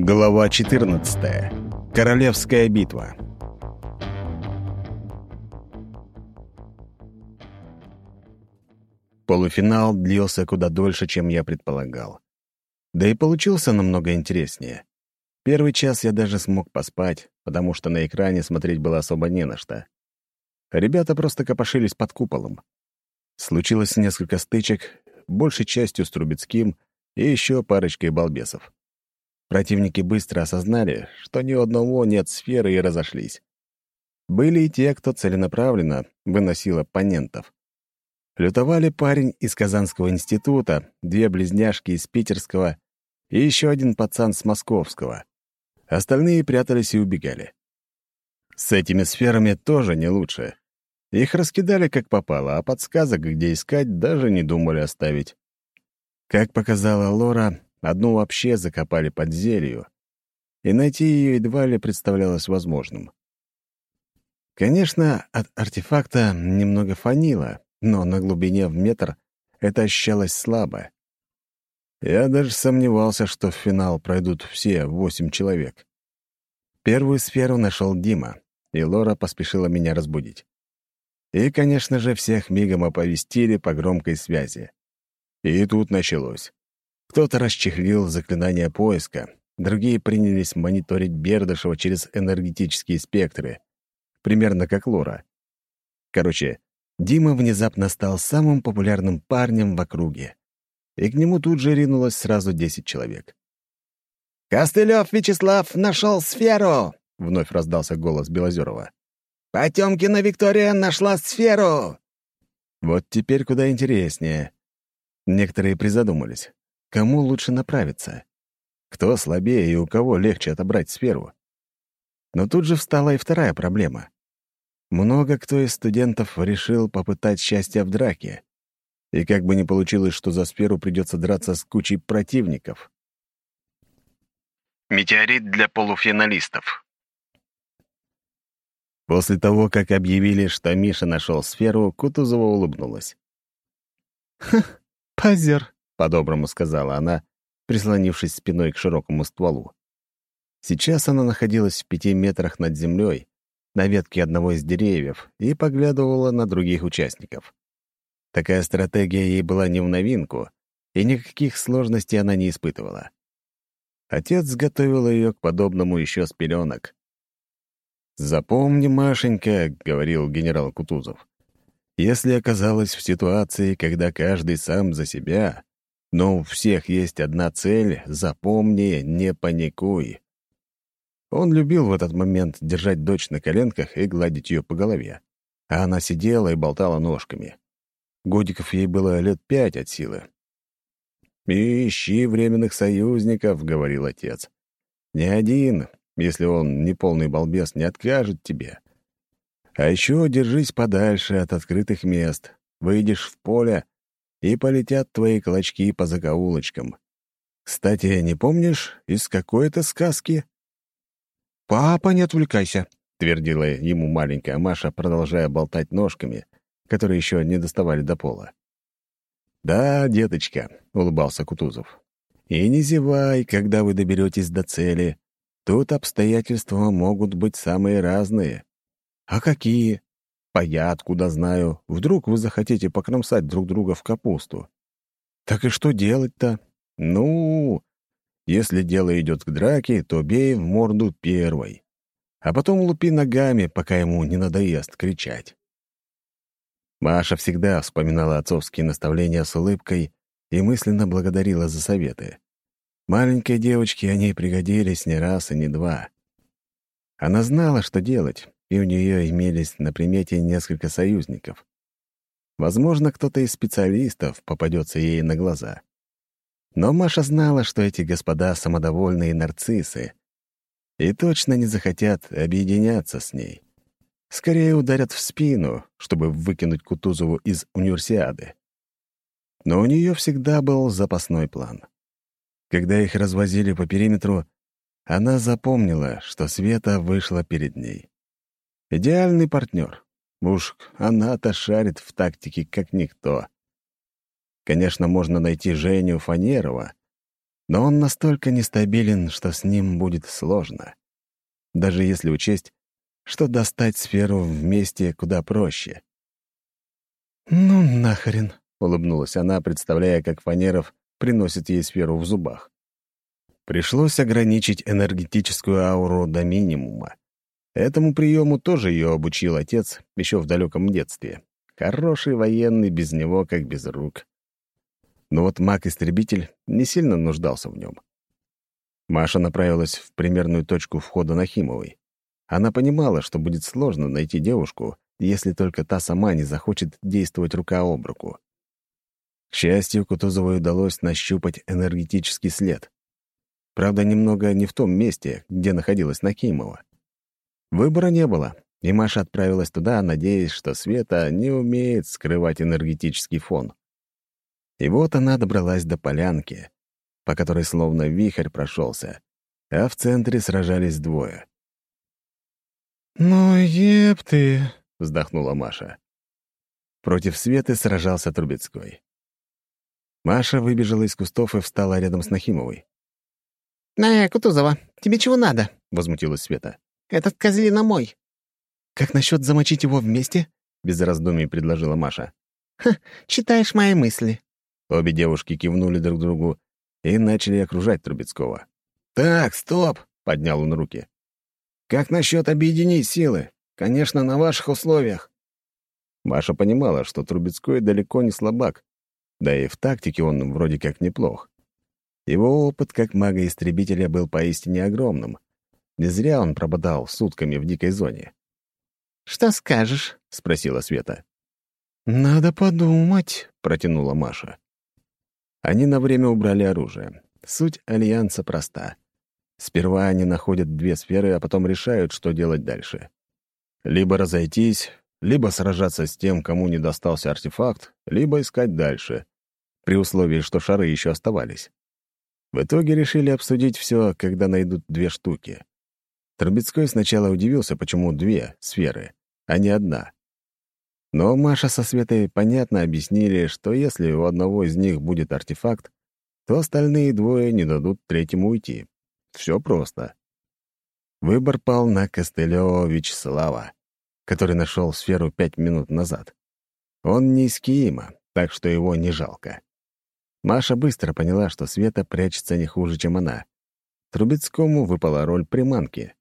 Глава 14. Королевская битва. Полуфинал длился куда дольше, чем я предполагал. Да и получился намного интереснее. Первый час я даже смог поспать, потому что на экране смотреть было особо не на что. Ребята просто копошились под куполом. Случилось несколько стычек, большей частью с Трубецким и еще парочкой балбесов. Противники быстро осознали, что ни у одного нет сферы и разошлись. Были и те, кто целенаправленно выносил оппонентов. Лютовали парень из Казанского института, две близняшки из Питерского и еще один пацан с Московского. Остальные прятались и убегали. С этими сферами тоже не лучше. Их раскидали как попало, а подсказок, где искать, даже не думали оставить. Как показала Лора, одну вообще закопали под зелью, и найти ее едва ли представлялось возможным. Конечно, от артефакта немного фанило, но на глубине в метр это ощущалось слабо. Я даже сомневался, что в финал пройдут все восемь человек. Первую сферу нашел Дима, и Лора поспешила меня разбудить. И, конечно же, всех мигом оповестили по громкой связи. И тут началось. Кто-то расчехлил заклинание поиска, другие принялись мониторить Бердышева через энергетические спектры, примерно как Лора. Короче, Дима внезапно стал самым популярным парнем в округе, и к нему тут же ринулось сразу десять человек. «Костылев Вячеслав нашел сферу!» — вновь раздался голос Белозерова. «Потемкина Виктория нашла сферу!» Вот теперь куда интереснее. Некоторые призадумались. Кому лучше направиться? Кто слабее и у кого легче отобрать сферу? Но тут же встала и вторая проблема. Много кто из студентов решил попытать счастья в драке. И как бы ни получилось, что за сферу придется драться с кучей противников. Метеорит для полуфиналистов. После того, как объявили, что Миша нашел сферу, Кутузова улыбнулась. «Ха, позер», по-доброму сказала она, прислонившись спиной к широкому стволу. Сейчас она находилась в пяти метрах над землей, на ветке одного из деревьев, и поглядывала на других участников. Такая стратегия ей была не в новинку, и никаких сложностей она не испытывала. Отец готовил ее к подобному еще с пеленок. «Запомни, Машенька», — говорил генерал Кутузов, «если оказалась в ситуации, когда каждый сам за себя, но у всех есть одна цель — запомни, не паникуй. Он любил в этот момент держать дочь на коленках и гладить ее по голове. А она сидела и болтала ножками. Годиков ей было лет пять от силы. «Ищи временных союзников», — говорил отец. «Ни один, если он не полный балбес, не откажет тебе. А еще держись подальше от открытых мест. Выйдешь в поле — и полетят твои клочки по закоулочкам. Кстати, не помнишь, из какой это сказки?» «Папа, не отвлекайся», — твердила ему маленькая Маша, продолжая болтать ножками, которые еще не доставали до пола. «Да, деточка», — улыбался Кутузов. «И не зевай, когда вы доберетесь до цели. Тут обстоятельства могут быть самые разные». «А какие?» А я откуда знаю? Вдруг вы захотите покромсать друг друга в капусту? Так и что делать-то? Ну, если дело идет к драке, то бей в морду первой. А потом лупи ногами, пока ему не надоест кричать. Маша всегда вспоминала отцовские наставления с улыбкой и мысленно благодарила за советы. Маленькой девочке они пригодились не раз и не два. Она знала, что делать, и у нее имелись на примете несколько союзников. Возможно, кто-то из специалистов попадется ей на глаза. Но Маша знала, что эти господа самодовольные нарциссы и точно не захотят объединяться с ней. Скорее ударят в спину, чтобы выкинуть Кутузову из универсиады. Но у нее всегда был запасной план. Когда их развозили по периметру, она запомнила, что Света вышла перед ней. Идеальный партнер. Уж она-то шарит в тактике, как никто. Конечно, можно найти Женю Фанерова, Но он настолько нестабилен, что с ним будет сложно. Даже если учесть, что достать сферу вместе куда проще. «Ну нахрен», — улыбнулась она, представляя, как Фанеров приносит ей сферу в зубах. Пришлось ограничить энергетическую ауру до минимума. Этому приему тоже ее обучил отец еще в далеком детстве. Хороший военный без него, как без рук. Но вот маг-истребитель не сильно нуждался в нем. Маша направилась в примерную точку входа на Химовой. Она понимала, что будет сложно найти девушку, если только та сама не захочет действовать рука об руку. К счастью, Кутузовой удалось нащупать энергетический след. Правда, немного не в том месте, где находилась Накимова. Выбора не было, и Маша отправилась туда, надеясь, что Света не умеет скрывать энергетический фон. И вот она добралась до полянки, по которой словно вихрь прошелся, а в центре сражались двое. «Ну, еб ты!» — вздохнула Маша. Против Светы сражался Трубецкой. Маша выбежала из кустов и встала рядом с Нахимовой. «Э, Кутузова, тебе чего надо?» — возмутилась Света. «Этот козлина мой». «Как насчет замочить его вместе?» — без раздумий предложила Маша. «Ха, читаешь мои мысли». Обе девушки кивнули друг другу и начали окружать Трубецкого. «Так, стоп!» — поднял он руки. «Как насчет объединить силы? Конечно, на ваших условиях». Маша понимала, что Трубецкой далеко не слабак, да и в тактике он вроде как неплох. Его опыт как мага-истребителя был поистине огромным. Не зря он прободал сутками в дикой зоне. «Что скажешь?» — спросила Света. «Надо подумать», — протянула Маша. Они на время убрали оружие. Суть Альянса проста. Сперва они находят две сферы, а потом решают, что делать дальше. Либо разойтись, либо сражаться с тем, кому не достался артефакт, либо искать дальше, при условии, что шары еще оставались. В итоге решили обсудить все, когда найдут две штуки. Трубецкой сначала удивился, почему две сферы, а не одна. Но Маша со Светой понятно объяснили, что если у одного из них будет артефакт, то остальные двое не дадут третьему уйти. Все просто. Выбор пал на Костылева Вячеслава который нашел сферу пять минут назад. Он не из Киима, так что его не жалко. Маша быстро поняла, что Света прячется не хуже, чем она. Трубецкому выпала роль приманки.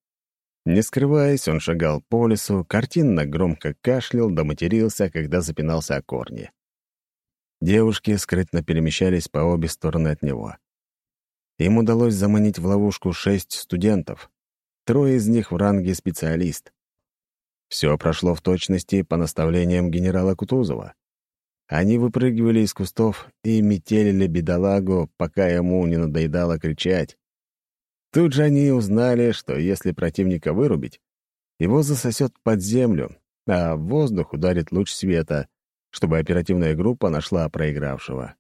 Не скрываясь, он шагал по лесу, картинно громко кашлял да матерился, когда запинался о корни. Девушки скрытно перемещались по обе стороны от него. Им удалось заманить в ловушку шесть студентов. Трое из них в ранге специалист. Все прошло в точности по наставлениям генерала Кутузова. Они выпрыгивали из кустов и метелили бедолагу, пока ему не надоедало кричать. Тут же они узнали, что если противника вырубить, его засосет под землю, а в воздух ударит луч света, чтобы оперативная группа нашла проигравшего.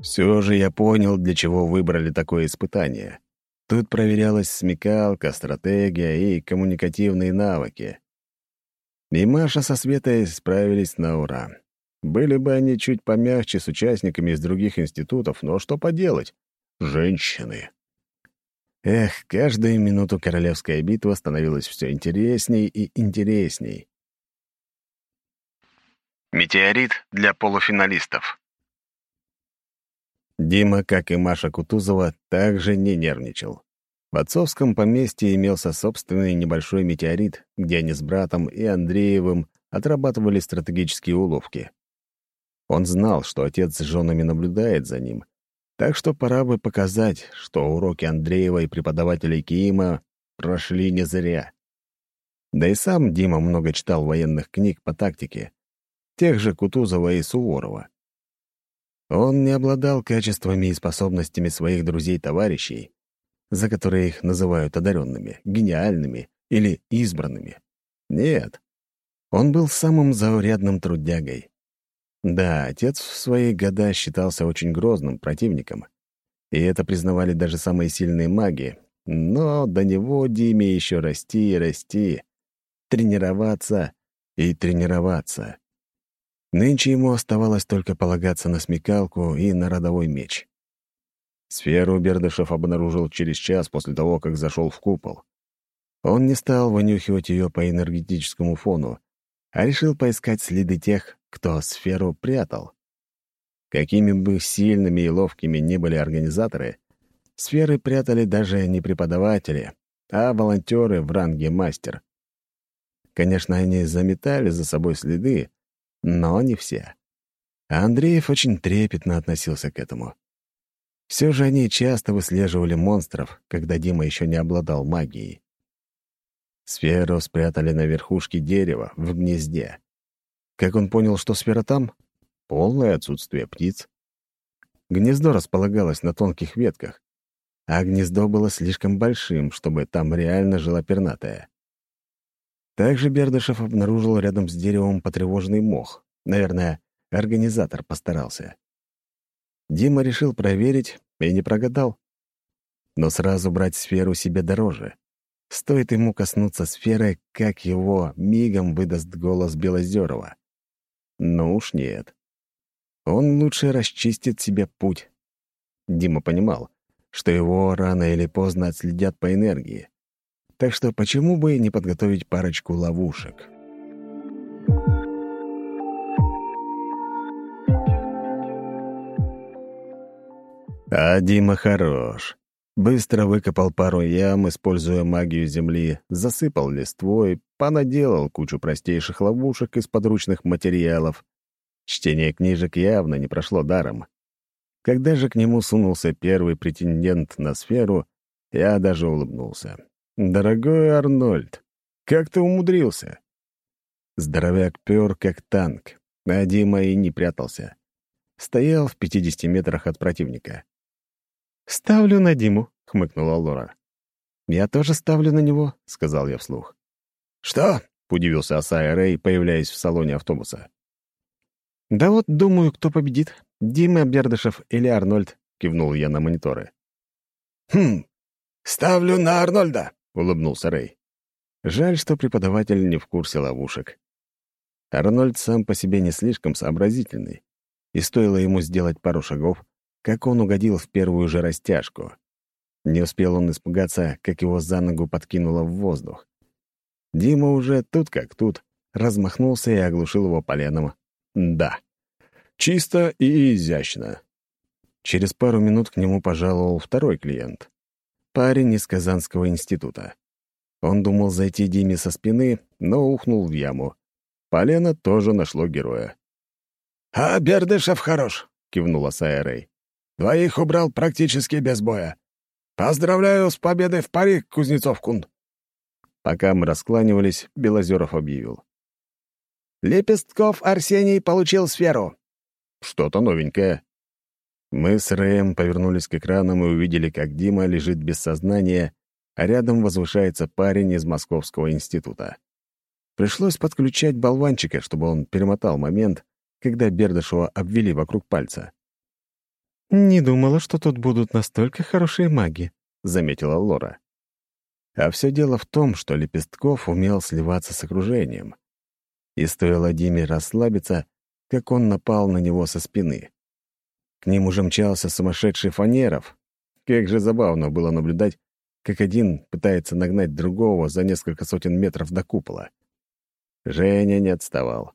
Все же я понял, для чего выбрали такое испытание. Тут проверялась смекалка, стратегия и коммуникативные навыки. И Маша со Светой справились на ура. Были бы они чуть помягче с участниками из других институтов, но что поделать? Женщины. Эх, каждую минуту королевская битва становилась все интересней и интересней. Метеорит для полуфиналистов. Дима, как и Маша Кутузова, также не нервничал. В отцовском поместье имелся собственный небольшой метеорит, где они с братом и Андреевым отрабатывали стратегические уловки. Он знал, что отец с женами наблюдает за ним, так что пора бы показать, что уроки Андреева и преподавателей Киима прошли не зря. Да и сам Дима много читал военных книг по тактике, тех же Кутузова и Суворова. Он не обладал качествами и способностями своих друзей-товарищей, за которые их называют одаренными, гениальными или избранными. Нет, он был самым заурядным трудягой. Да, отец в свои года считался очень грозным противником, и это признавали даже самые сильные маги, но до него Диме еще расти и расти, тренироваться и тренироваться. Нынче ему оставалось только полагаться на смекалку и на родовой меч. Сферу Бердышев обнаружил через час после того, как зашел в купол. Он не стал вынюхивать ее по энергетическому фону, а решил поискать следы тех, кто сферу прятал. Какими бы сильными и ловкими ни были организаторы, сферы прятали даже не преподаватели, а волонтеры в ранге мастер. Конечно, они заметали за собой следы, но не все. Андреев очень трепетно относился к этому. Все же они часто выслеживали монстров, когда Дима еще не обладал магией. Сферу спрятали на верхушке дерева, в гнезде. Как он понял, что сфера там? Полное отсутствие птиц. Гнездо располагалось на тонких ветках, а гнездо было слишком большим, чтобы там реально жила пернатая. Также Бердышев обнаружил рядом с деревом потревоженный мох. Наверное, организатор постарался. Дима решил проверить и не прогадал. Но сразу брать сферу себе дороже. Стоит ему коснуться сферы, как его мигом выдаст голос Белозерова. Ну уж нет. Он лучше расчистит себе путь. Дима понимал, что его рано или поздно отследят по энергии. Так что почему бы не подготовить парочку ловушек? А Дима хорош. Быстро выкопал пару ям, используя магию земли, засыпал листвой, понаделал кучу простейших ловушек из подручных материалов. Чтение книжек явно не прошло даром. Когда же к нему сунулся первый претендент на сферу, я даже улыбнулся. «Дорогой Арнольд, как ты умудрился?» Здоровяк пёр, как танк, а Дима и не прятался. Стоял в 50 метрах от противника. «Ставлю на Диму», — хмыкнула Лора. «Я тоже ставлю на него», — сказал я вслух. «Что?» — удивился Асай Рэй, появляясь в салоне автобуса. «Да вот думаю, кто победит, Дима Бердышев или Арнольд», — кивнул я на мониторы. «Хм, ставлю на Арнольда», — улыбнулся Рэй. Жаль, что преподаватель не в курсе ловушек. Арнольд сам по себе не слишком сообразительный, и стоило ему сделать пару шагов, как он угодил в первую же растяжку. Не успел он испугаться, как его за ногу подкинуло в воздух. Дима уже тут как тут размахнулся и оглушил его поленом. Да, чисто и изящно. Через пару минут к нему пожаловал второй клиент. Парень из Казанского института. Он думал зайти Диме со спины, но ухнул в яму. Полено тоже нашло героя. «А Бердышев хорош», — кивнула Сайя Двоих убрал практически без боя. Поздравляю с победой в паре, Кузнецов-кун!» Пока мы раскланивались, Белозеров объявил. «Лепестков Арсений получил сферу». «Что-то новенькое». Мы с Рэем повернулись к экранам и увидели, как Дима лежит без сознания, а рядом возвышается парень из Московского института. Пришлось подключать болванчика, чтобы он перемотал момент, когда Бердышева обвели вокруг пальца. «Не думала, что тут будут настолько хорошие маги», — заметила Лора. А все дело в том, что Лепестков умел сливаться с окружением. И стоило Диме расслабиться, как он напал на него со спины. К ним уже мчался сумасшедший Фанеров. Как же забавно было наблюдать, как один пытается нагнать другого за несколько сотен метров до купола. Женя не отставал.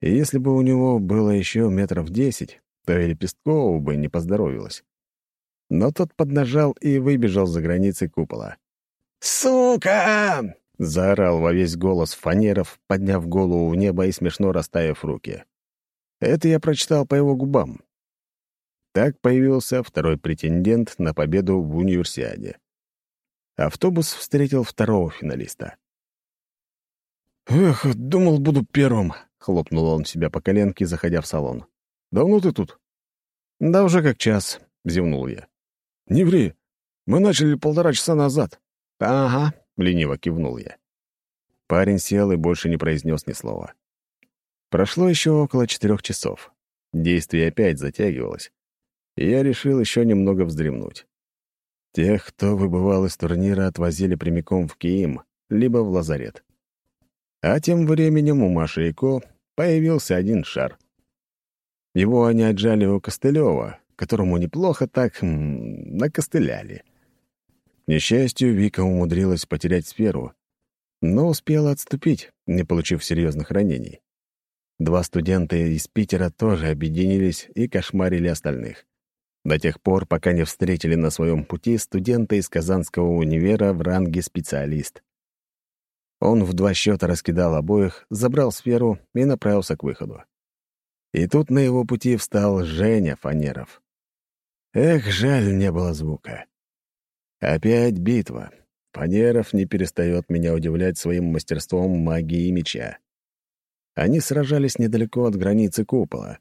И если бы у него было еще метров десять, то и Лепесткову бы не поздоровилось. Но тот поднажал и выбежал за границы купола. «Сука!» — заорал во весь голос Фанеров, подняв голову в небо и смешно расставив руки. Это я прочитал по его губам. Так появился второй претендент на победу в универсиаде. Автобус встретил второго финалиста. «Эх, думал, буду первым», — хлопнул он себя по коленке, заходя в салон. Давно ты тут?» «Да уже как час», — зевнул я. «Не ври. Мы начали полтора часа назад». «Ага», — лениво кивнул я. Парень сел и больше не произнес ни слова. Прошло еще около четырех часов. Действие опять затягивалось, и я решил еще немного вздремнуть. Тех, кто выбывал из турнира, отвозили прямиком в Киим, либо в лазарет. А тем временем у Маши и Ко появился один шар. Его они отжали у Костылева, которому неплохо так м, накостыляли. К несчастью, Вика умудрилась потерять сферу, но успела отступить, не получив серьезных ранений. Два студента из Питера тоже объединились и кошмарили остальных. До тех пор, пока не встретили на своем пути студента из Казанского универа в ранге специалист. Он в два счета раскидал обоих, забрал сферу и направился к выходу. И тут на его пути встал Женя Фанеров. Эх, жаль, не было звука. Опять битва. Фанеров не перестает меня удивлять своим мастерством магии и меча. Они сражались недалеко от границы купола.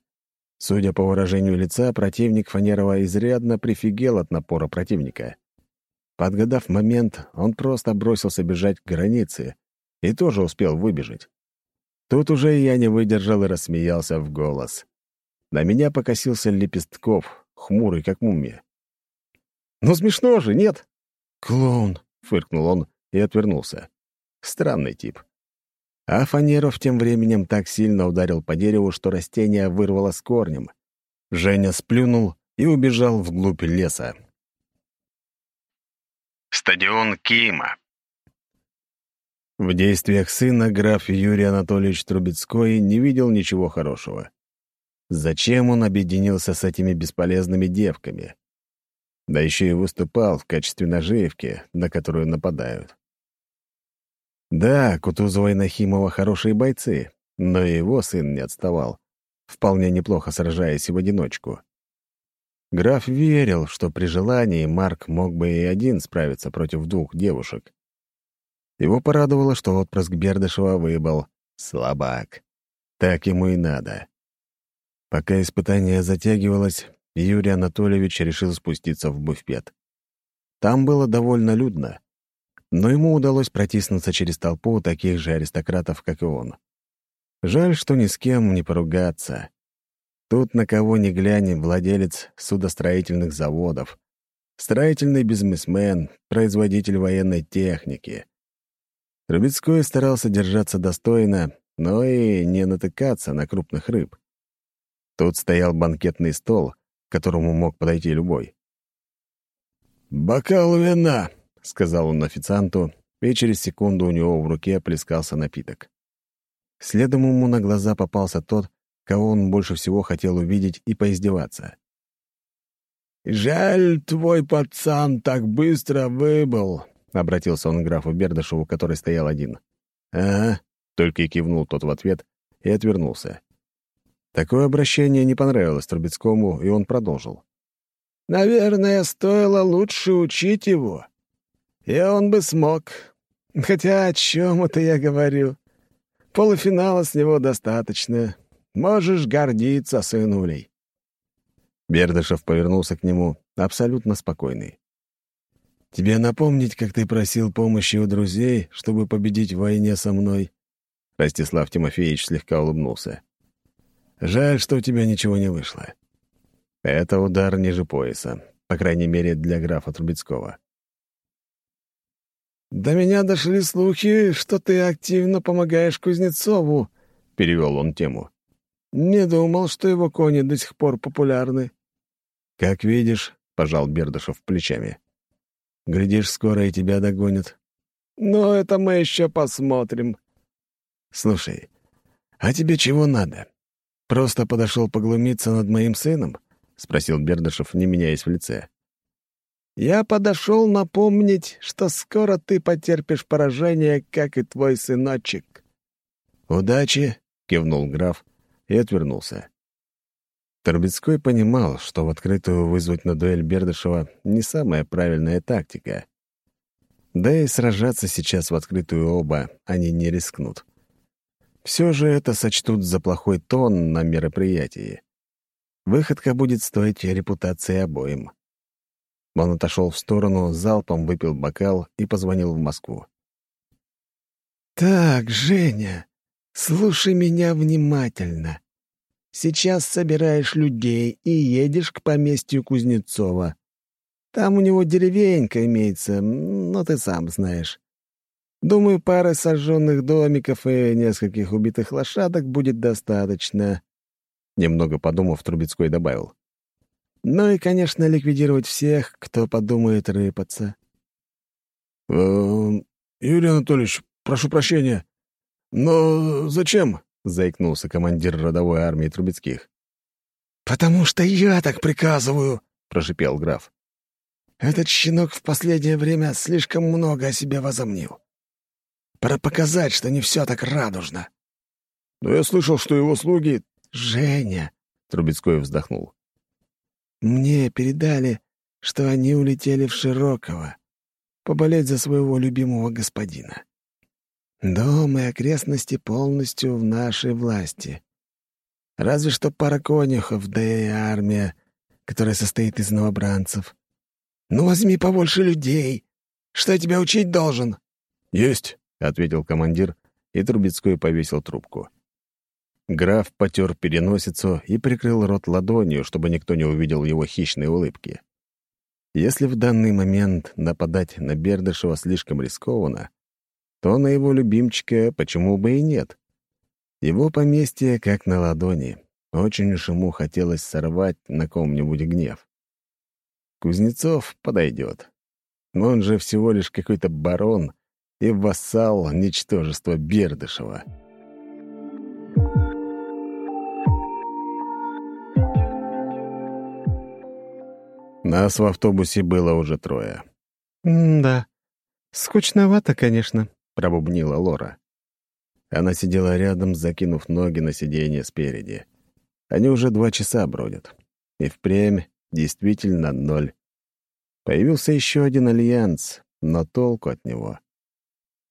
Судя по выражению лица, противник Фанерова изрядно прифигел от напора противника. Подгадав момент, он просто бросился бежать к границе и тоже успел выбежать. Тут уже я не выдержал и рассмеялся в голос. На меня покосился Лепестков, хмурый как мумия. «Ну смешно же, нет?» «Клоун», — фыркнул он и отвернулся. Странный тип. А Фанеров тем временем так сильно ударил по дереву, что растение вырвало с корнем. Женя сплюнул и убежал вглубь леса. Стадион Кима. В действиях сына граф Юрий Анатольевич Трубецкой не видел ничего хорошего. Зачем он объединился с этими бесполезными девками? Да еще и выступал в качестве наживки, на которую нападают. Да, Кутузова и Нахимова хорошие бойцы, но и его сын не отставал, вполне неплохо сражаясь в одиночку. Граф верил, что при желании Марк мог бы и один справиться против двух девушек. Его порадовало, что отпрыск Бердышева выбыл. Слабак. Так ему и надо. Пока испытание затягивалось, Юрий Анатольевич решил спуститься в буфет. Там было довольно людно но ему удалось протиснуться через толпу таких же аристократов, как и он. Жаль, что ни с кем не поругаться. Тут на кого ни глянь владелец судостроительных заводов, строительный бизнесмен, производитель военной техники. Трубецкой старался держаться достойно, но и не натыкаться на крупных рыб. Тут стоял банкетный стол, к которому мог подойти любой. «Бокал вина!» — сказал он официанту, и через секунду у него в руке плескался напиток. Следом ему на глаза попался тот, кого он больше всего хотел увидеть и поиздеваться. «Жаль, твой пацан так быстро выбыл», — обратился он к графу Бердышеву, который стоял один. «Ага», — только и кивнул тот в ответ и отвернулся. Такое обращение не понравилось Трубецкому, и он продолжил. «Наверное, стоило лучше учить его. И он бы смог. Хотя о чем это я говорю? Полуфинала с него достаточно. Можешь гордиться, сынулей. Бердышев повернулся к нему, абсолютно спокойный. «Тебе напомнить, как ты просил помощи у друзей, чтобы победить в войне со мной?» Ростислав Тимофеевич слегка улыбнулся. «Жаль, что у тебя ничего не вышло. Это удар ниже пояса, по крайней мере, для графа Трубецкого. «До меня дошли слухи, что ты активно помогаешь Кузнецову», — перевел он тему. «Не думал, что его кони до сих пор популярны». «Как видишь», — пожал Бердышев плечами. «Глядишь, скоро и тебя догонят». «Но это мы еще посмотрим». «Слушай, а тебе чего надо? Просто подошел поглумиться над моим сыном?» — спросил Бердышев, не меняясь в лице. Я подошел напомнить, что скоро ты потерпишь поражение, как и твой сыночек». «Удачи!» — кивнул граф и отвернулся. Торбецкой понимал, что в открытую вызвать на дуэль Бердышева не самая правильная тактика. Да и сражаться сейчас в открытую оба они не рискнут. Все же это сочтут за плохой тон на мероприятии. Выходка будет стоить репутации обоим. Он отошел в сторону, залпом выпил бокал и позвонил в Москву. «Так, Женя, слушай меня внимательно. Сейчас собираешь людей и едешь к поместью Кузнецова. Там у него деревенька имеется, но ты сам знаешь. Думаю, пары сожженных домиков и нескольких убитых лошадок будет достаточно. Немного подумав, Трубецкой добавил. Ну и, конечно, ликвидировать всех, кто подумает рыпаться. «Э, «Юрий Анатольевич, прошу прощения, но зачем?» — заикнулся командир родовой армии Трубецких. «Потому что я так приказываю», — прошипел граф. «Этот щенок в последнее время слишком много о себе возомнил. Пора показать, что не все так радужно». «Но я слышал, что его слуги...» «Женя», — Трубецкой вздохнул. «Мне передали, что они улетели в Широково, поболеть за своего любимого господина. Дом и окрестности полностью в нашей власти. Разве что пара конюхов, да и армия, которая состоит из новобранцев. Ну, возьми побольше людей. Что я тебя учить должен?» «Есть», — ответил командир, и Трубецкой повесил трубку. Граф потер переносицу и прикрыл рот ладонью, чтобы никто не увидел его хищные улыбки. Если в данный момент нападать на Бердышева слишком рискованно, то на его любимчика почему бы и нет? Его поместье как на ладони. Очень уж ему хотелось сорвать на ком-нибудь гнев. Кузнецов подойдет. Он же всего лишь какой-то барон и вассал ничтожества Бердышева. Нас в автобусе было уже трое. «Да, скучновато, конечно», — пробубнила Лора. Она сидела рядом, закинув ноги на сиденье спереди. Они уже два часа бродят. И впрямь действительно ноль. Появился еще один альянс, но толку от него.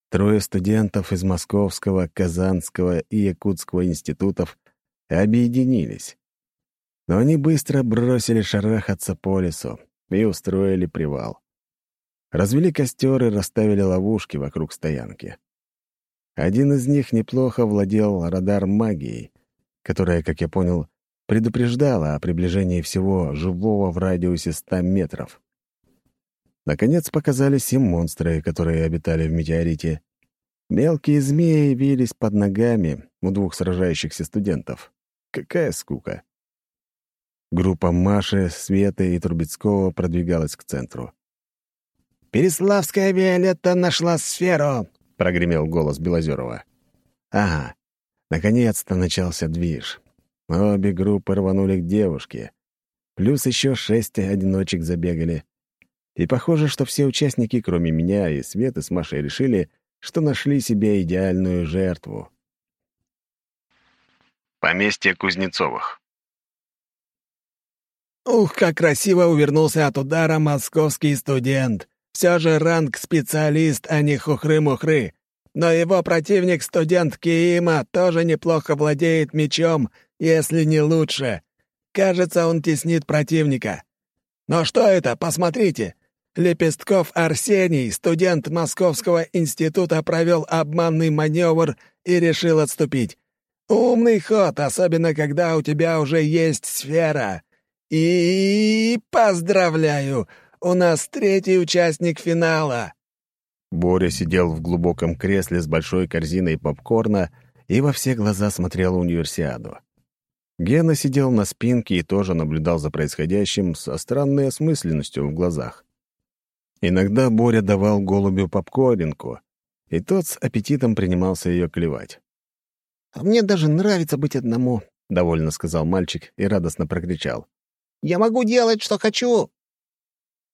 Трое студентов из Московского, Казанского и Якутского институтов объединились. Но они быстро бросили шарахаться по лесу и устроили привал. Развели костер и расставили ловушки вокруг стоянки. Один из них неплохо владел радар магией, которая, как я понял, предупреждала о приближении всего живого в радиусе 100 метров. Наконец показались и монстры, которые обитали в метеорите. Мелкие змеи вились под ногами у двух сражающихся студентов. Какая скука! Группа Маши, Светы и Трубецкого продвигалась к центру. «Переславская Виолетта нашла сферу!» — прогремел голос Белозерова. «Ага, наконец-то начался движ. Обе группы рванули к девушке. Плюс еще шесть одиночек забегали. И похоже, что все участники, кроме меня и Светы с Машей, решили, что нашли себе идеальную жертву. Поместье Кузнецовых Ух, как красиво увернулся от удара московский студент. Все же ранг специалист, а не хухры-мухры. Но его противник, студент Киима, тоже неплохо владеет мечом, если не лучше. Кажется, он теснит противника. Но что это? Посмотрите. Лепестков Арсений, студент Московского института, провел обманный маневр и решил отступить. Умный ход, особенно когда у тебя уже есть сфера. И поздравляю, у нас третий участник финала. Боря сидел в глубоком кресле с большой корзиной попкорна и во все глаза смотрел универсиаду. Гена сидел на спинке и тоже наблюдал за происходящим со странной осмысленностью в глазах. Иногда Боря давал голубю попкоринку, и тот с аппетитом принимался ее клевать. «А мне даже нравится быть одному», — довольно сказал мальчик и радостно прокричал. Я могу делать, что хочу!»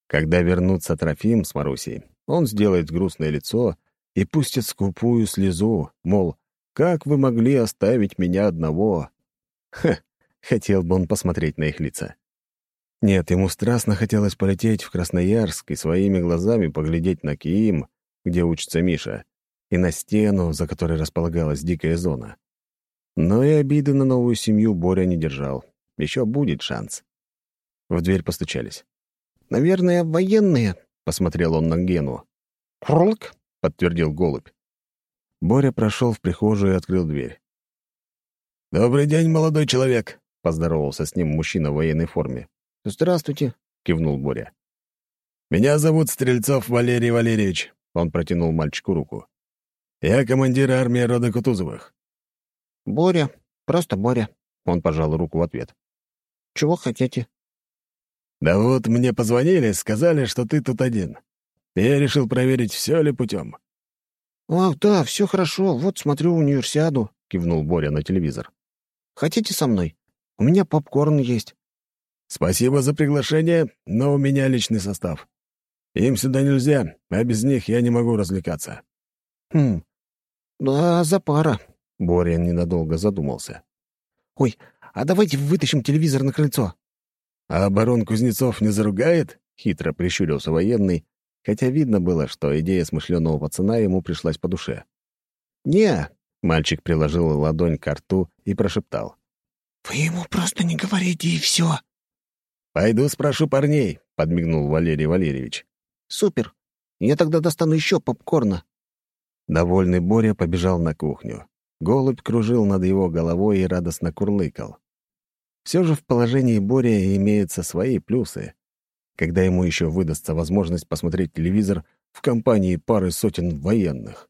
Когда вернутся Трофим с Марусей, он сделает грустное лицо и пустит скупую слезу, мол, «Как вы могли оставить меня одного?» Ха, хотел бы он посмотреть на их лица. Нет, ему страстно хотелось полететь в Красноярск и своими глазами поглядеть на Киим, где учится Миша, и на стену, за которой располагалась дикая зона. Но и обиды на новую семью Боря не держал. Еще будет шанс. В дверь постучались. «Наверное, военные», — посмотрел он на Гену. «Крлк», — подтвердил голубь. Боря прошел в прихожую и открыл дверь. «Добрый день, молодой человек», — поздоровался с ним мужчина в военной форме. «Здравствуйте», — кивнул Боря. «Меня зовут Стрельцов Валерий Валерьевич», — он протянул мальчику руку. «Я командир армии рода Кутузовых». «Боря, просто Боря», — он пожал руку в ответ. «Чего хотите?» «Да вот мне позвонили, сказали, что ты тут один. Я решил проверить, все ли путем». «Ах, да, все хорошо. Вот смотрю универсиаду», — кивнул Боря на телевизор. «Хотите со мной? У меня попкорн есть». «Спасибо за приглашение, но у меня личный состав. Им сюда нельзя, а без них я не могу развлекаться». «Хм, да, за пара», — Боря ненадолго задумался. «Ой, а давайте вытащим телевизор на крыльцо». «А барон Кузнецов не заругает?» — хитро прищурился военный, хотя видно было, что идея смышленого пацана ему пришлась по душе. «Не», — мальчик приложил ладонь к рту и прошептал. «Вы ему просто не говорите, и все». «Пойду спрошу парней», — подмигнул Валерий Валерьевич. «Супер. Я тогда достану еще попкорна». Довольный Боря побежал на кухню. Голубь кружил над его головой и радостно курлыкал. Все же в положении Боря имеются свои плюсы. Когда ему еще выдастся возможность посмотреть телевизор в компании пары сотен военных.